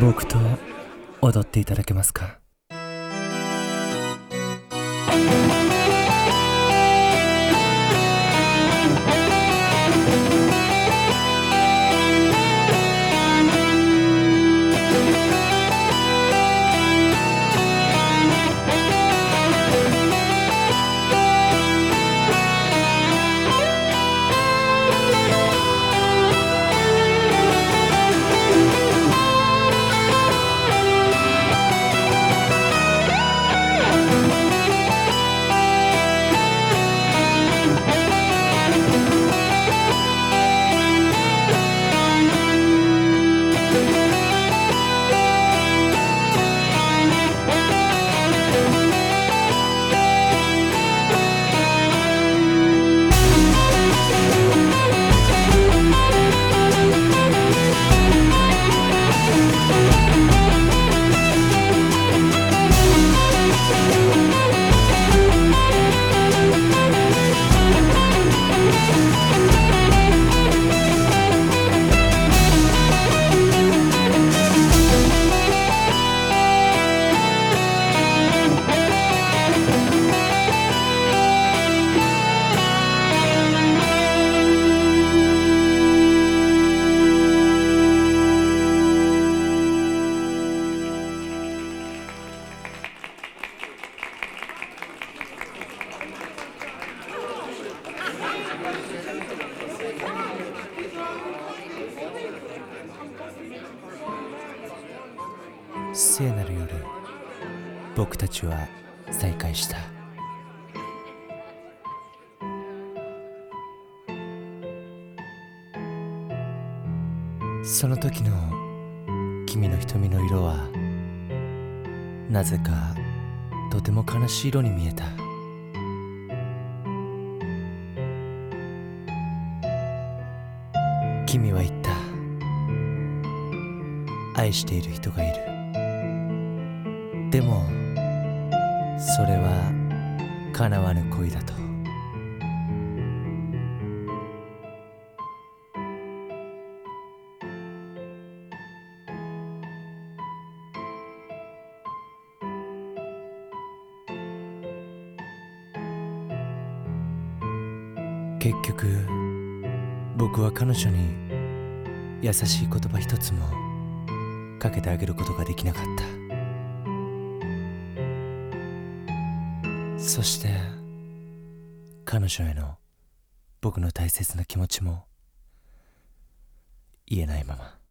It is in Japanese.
僕と踊っていただけますか？聖なる夜僕たちは再会した。その時の君の瞳の色はなぜかとても悲しい色に見えた。君は言った。愛している人がいる。でもそれは叶わぬ恋だと。結局僕は彼女に優しい言葉一つもかけてあげることができなかった。そして彼女への僕の大切な気持ちも言えないまま。